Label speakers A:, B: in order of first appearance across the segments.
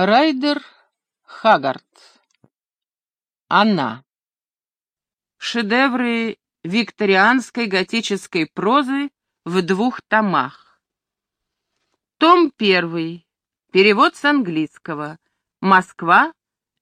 A: Райдер Хагард. Она. Шедевры викторианской готической прозы в двух томах. Том первый. Перевод с английского. Москва.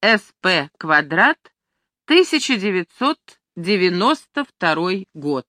A: СП квадрат. 1992 год.